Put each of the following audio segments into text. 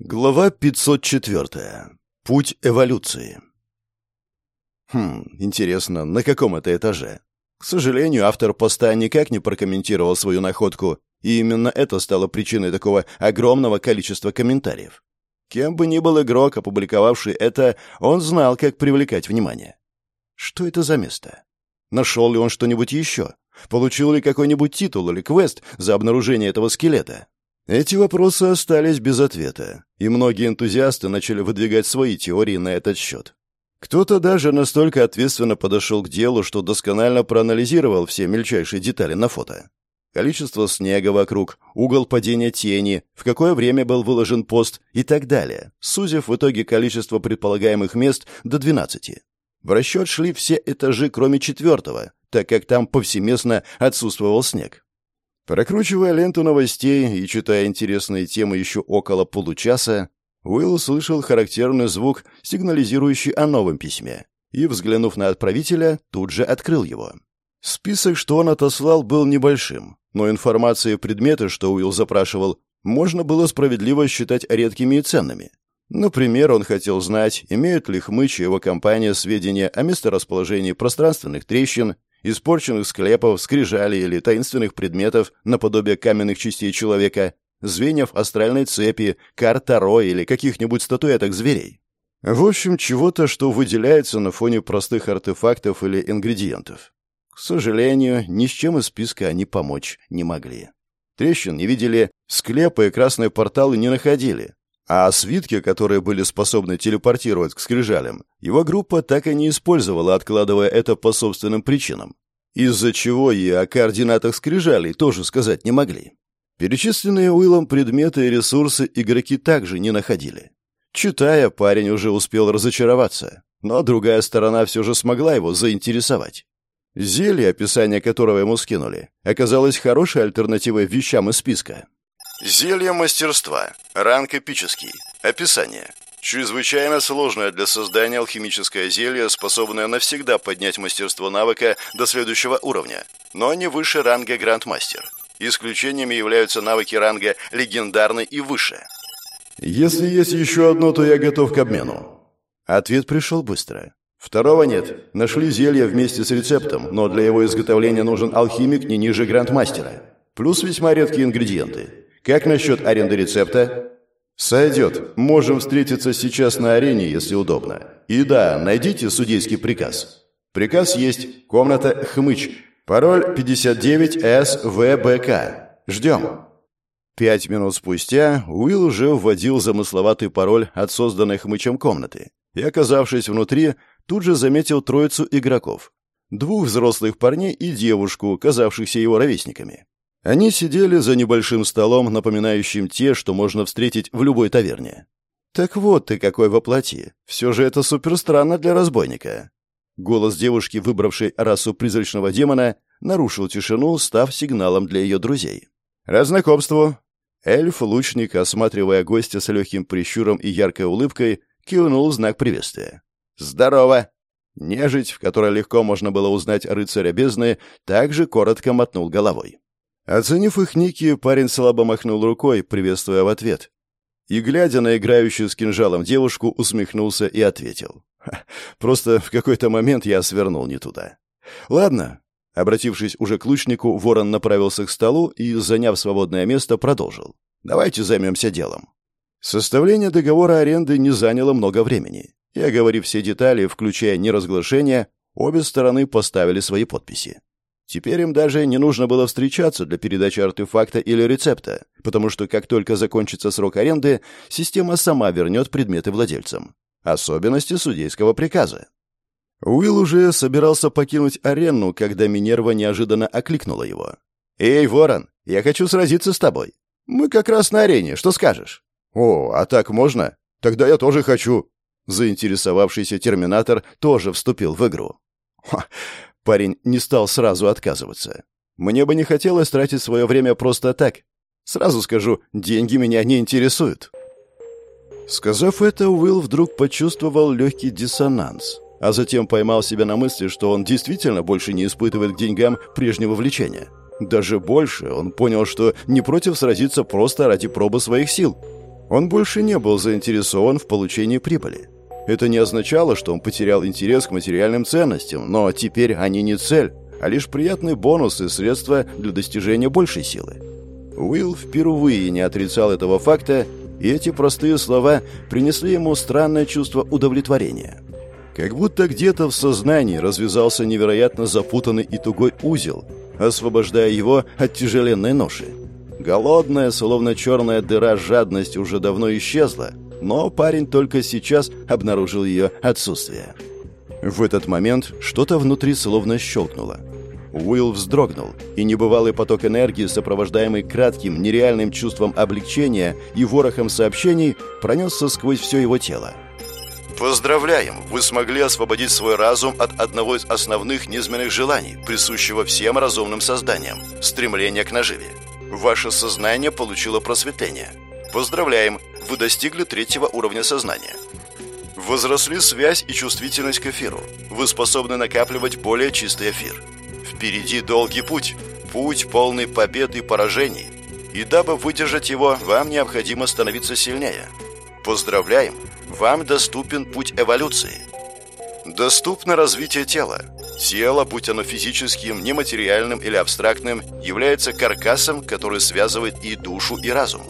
Глава 504. Путь эволюции. Хм, интересно, на каком это этаже? К сожалению, автор поста никак не прокомментировал свою находку, и именно это стало причиной такого огромного количества комментариев. Кем бы ни был игрок, опубликовавший это, он знал, как привлекать внимание. Что это за место? Нашел ли он что-нибудь еще? Получил ли какой-нибудь титул или квест за обнаружение этого скелета? Эти вопросы остались без ответа, и многие энтузиасты начали выдвигать свои теории на этот счет. Кто-то даже настолько ответственно подошел к делу, что досконально проанализировал все мельчайшие детали на фото. Количество снега вокруг, угол падения тени, в какое время был выложен пост и так далее, сузив в итоге количество предполагаемых мест до 12. В расчет шли все этажи, кроме четвертого, так как там повсеместно отсутствовал снег. Прокручивая ленту новостей и читая интересные темы еще около получаса, Уилл услышал характерный звук, сигнализирующий о новом письме, и, взглянув на отправителя, тут же открыл его. Список, что он отослал, был небольшим, но информация и предметы, что Уилл запрашивал, можно было справедливо считать редкими и ценными. Например, он хотел знать, имеют ли Хмыч его компания сведения о месторасположении пространственных трещин испорченных склепов, скрижалей или таинственных предметов наподобие каменных частей человека, звеньев астральной цепи, карт или каких-нибудь статуэток зверей. В общем, чего-то, что выделяется на фоне простых артефактов или ингредиентов. К сожалению, ни с чем из списка они помочь не могли. Трещин не видели, склепы и красные порталы не находили, а свитки, которые были способны телепортировать к скрижалям, его группа так и не использовала, откладывая это по собственным причинам. Из-за чего и о координатах скрижалей тоже сказать не могли. Перечисленные Уиллом предметы и ресурсы игроки также не находили. Читая, парень уже успел разочароваться, но другая сторона все же смогла его заинтересовать. Зелье, описание которого ему скинули, оказалось хорошей альтернативой вещам из списка. Зелье мастерства. Ранг эпический. Описание. Чрезвычайно сложное для создания алхимическое зелье, способное навсегда поднять мастерство навыка до следующего уровня, но не выше ранга Грандмастер. Исключениями являются навыки ранга Легендарный и выше. «Если есть еще одно, то я готов к обмену». Ответ пришел быстро. Второго нет. Нашли зелье вместе с рецептом, но для его изготовления нужен алхимик не ниже Грандмастера. Плюс весьма редкие ингредиенты. Как насчет аренды рецепта? Сойдет. Можем встретиться сейчас на арене, если удобно. И да, найдите судейский приказ. Приказ есть. Комната Хмыч. Пароль 59СВБК. Ждем. Пять минут спустя Уилл уже вводил замысловатый пароль от созданной хмычем комнаты и, оказавшись внутри, тут же заметил троицу игроков. Двух взрослых парней и девушку, казавшихся его ровесниками. Они сидели за небольшим столом, напоминающим те, что можно встретить в любой таверне. «Так вот ты какой воплоти. Все же это супер странно для разбойника». Голос девушки, выбравшей расу призрачного демона, нарушил тишину, став сигналом для ее друзей. «Разнакомству». Эльф-лучник, осматривая гостя с легким прищуром и яркой улыбкой, кивнул знак приветствия. «Здорово!» Нежить, в которой легко можно было узнать рыцаря бездны, также коротко мотнул головой. Оценив их ники, парень слабо махнул рукой, приветствуя в ответ. И, глядя на играющую с кинжалом девушку, усмехнулся и ответил. «Просто в какой-то момент я свернул не туда. Ладно». Обратившись уже к лучнику, ворон направился к столу и, заняв свободное место, продолжил. «Давайте займемся делом». Составление договора аренды не заняло много времени. И, оговорив все детали, включая неразглашение, обе стороны поставили свои подписи. Теперь им даже не нужно было встречаться для передачи артефакта или рецепта, потому что как только закончится срок аренды, система сама вернет предметы владельцам. Особенности судейского приказа. Уилл уже собирался покинуть арену, когда Минерва неожиданно окликнула его. «Эй, Ворон, я хочу сразиться с тобой. Мы как раз на арене, что скажешь?» «О, а так можно? Тогда я тоже хочу». Заинтересовавшийся терминатор тоже вступил в игру. Парень не стал сразу отказываться. Мне бы не хотелось тратить свое время просто так. Сразу скажу, деньги меня не интересуют. Сказав это, Уилл вдруг почувствовал легкий диссонанс, а затем поймал себя на мысли, что он действительно больше не испытывает к деньгам прежнего влечения. Даже больше он понял, что не против сразиться просто ради пробы своих сил. Он больше не был заинтересован в получении прибыли. Это не означало, что он потерял интерес к материальным ценностям, но теперь они не цель, а лишь приятный бонус и средства для достижения большей силы. Уилл впервые не отрицал этого факта, и эти простые слова принесли ему странное чувство удовлетворения. Как будто где-то в сознании развязался невероятно запутанный и тугой узел, освобождая его от тяжеленной ноши. Голодная, словно черная дыра жадность уже давно исчезла, но парень только сейчас обнаружил ее отсутствие. В этот момент что-то внутри словно щелкнуло. Уилл вздрогнул, и небывалый поток энергии, сопровождаемый кратким, нереальным чувством облегчения и ворохом сообщений, пронесся сквозь все его тело. Поздравляем! Вы смогли освободить свой разум от одного из основных низменных желаний, присущего всем разумным созданиям – стремления к наживе. Ваше сознание получило просветление. Поздравляем! Вы достигли третьего уровня сознания. Возросли связь и чувствительность к эфиру. Вы способны накапливать более чистый эфир. Впереди долгий путь. Путь, полный побед и поражений. И дабы выдержать его, вам необходимо становиться сильнее. Поздравляем! Вам доступен путь эволюции. Доступно развитие тела. Тело, будь оно физическим, нематериальным или абстрактным, является каркасом, который связывает и душу, и разум.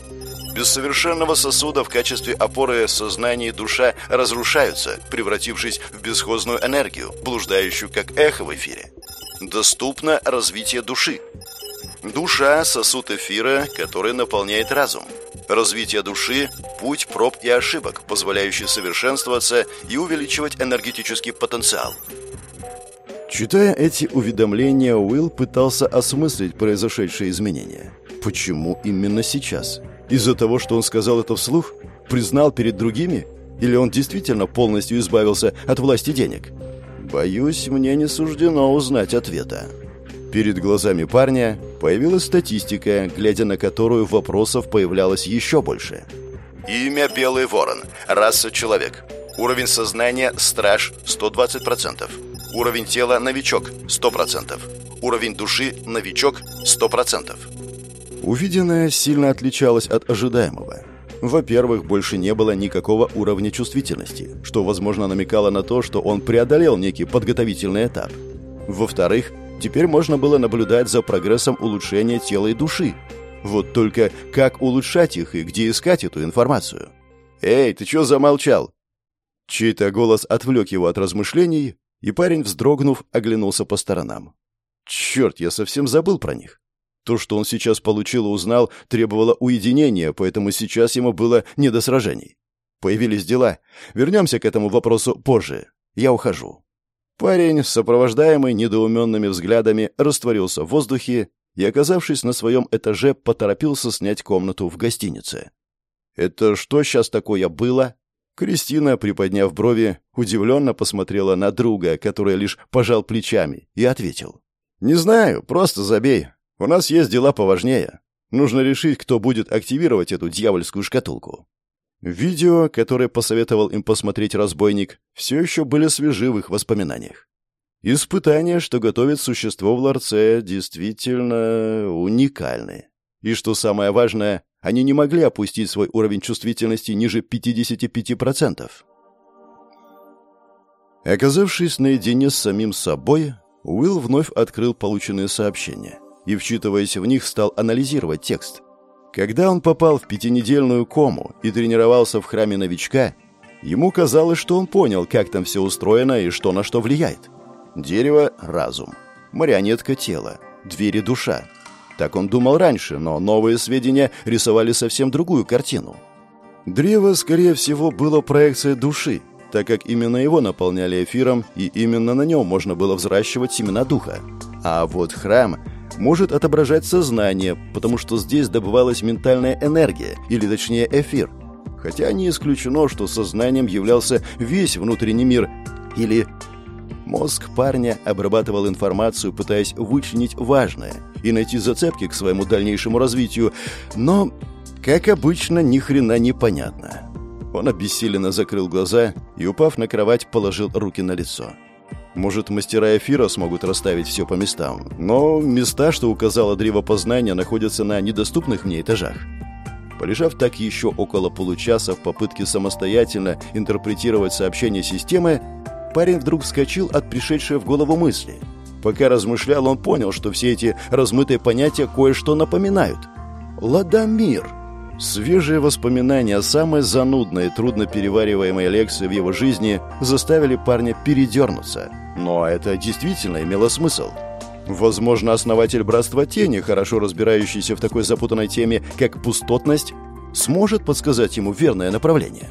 Без совершенного сосуда в качестве опоры сознание и душа разрушаются, превратившись в бесхозную энергию, блуждающую как эхо в эфире. Доступно развитие души. Душа – сосуд эфира, который наполняет разум. Развитие души – путь проб и ошибок, позволяющий совершенствоваться и увеличивать энергетический потенциал. Читая эти уведомления, Уилл пытался осмыслить произошедшие изменения. Почему именно сейчас? Из-за того, что он сказал это вслух? Признал перед другими? Или он действительно полностью избавился от власти денег? Боюсь, мне не суждено узнать ответа. Перед глазами парня появилась статистика, глядя на которую вопросов появлялось еще больше. Имя Белый Ворон. Раса Человек. Уровень сознания Страж 120%. Уровень тела Новичок 100%. Уровень души Новичок 100%. Увиденное сильно отличалось от ожидаемого. Во-первых, больше не было никакого уровня чувствительности, что, возможно, намекало на то, что он преодолел некий подготовительный этап. Во-вторых, Теперь можно было наблюдать за прогрессом улучшения тела и души. Вот только как улучшать их и где искать эту информацию? «Эй, ты чё замолчал?» Чей-то голос отвлек его от размышлений, и парень, вздрогнув, оглянулся по сторонам. «Черт, я совсем забыл про них. То, что он сейчас получил и узнал, требовало уединения, поэтому сейчас ему было не до сражений. Появились дела. Вернемся к этому вопросу позже. Я ухожу». Парень, сопровождаемый недоуменными взглядами, растворился в воздухе и, оказавшись на своем этаже, поторопился снять комнату в гостинице. «Это что сейчас такое было?» Кристина, приподняв брови, удивленно посмотрела на друга, который лишь пожал плечами, и ответил. «Не знаю, просто забей. У нас есть дела поважнее. Нужно решить, кто будет активировать эту дьявольскую шкатулку. Видео, которое посоветовал им посмотреть разбойник, все еще были свежи в их воспоминаниях. Испытания, что готовит существо в ларце, действительно уникальны. И что самое важное, они не могли опустить свой уровень чувствительности ниже 55%. Оказавшись наедине с самим собой, Уилл вновь открыл полученные сообщения и, вчитываясь в них, стал анализировать текст. Когда он попал в пятинедельную кому и тренировался в храме новичка, ему казалось, что он понял, как там все устроено и что на что влияет. Дерево – разум, марионетка – тело, двери – душа. Так он думал раньше, но новые сведения рисовали совсем другую картину. Древо, скорее всего, было проекцией души, так как именно его наполняли эфиром, и именно на нем можно было взращивать семена духа. А вот храм – может отображать сознание, потому что здесь добывалась ментальная энергия, или точнее эфир. Хотя не исключено, что сознанием являлся весь внутренний мир, или... Мозг парня обрабатывал информацию, пытаясь вычленить важное и найти зацепки к своему дальнейшему развитию, но, как обычно, ни хрена не понятно. Он обессиленно закрыл глаза и, упав на кровать, положил руки на лицо. Может, мастера эфира смогут расставить все по местам. Но места, что указало древо познания, находятся на недоступных мне этажах. Полежав так еще около получаса в попытке самостоятельно интерпретировать сообщение системы, парень вдруг вскочил от пришедшей в голову мысли. Пока размышлял, он понял, что все эти размытые понятия кое-что напоминают. «Ладомир!» Свежие воспоминания о самой занудной и трудно перевариваемой лекции в его жизни заставили парня передернуться. Но это действительно имело смысл. Возможно, основатель Братства Тени, хорошо разбирающийся в такой запутанной теме, как пустотность, сможет подсказать ему верное направление.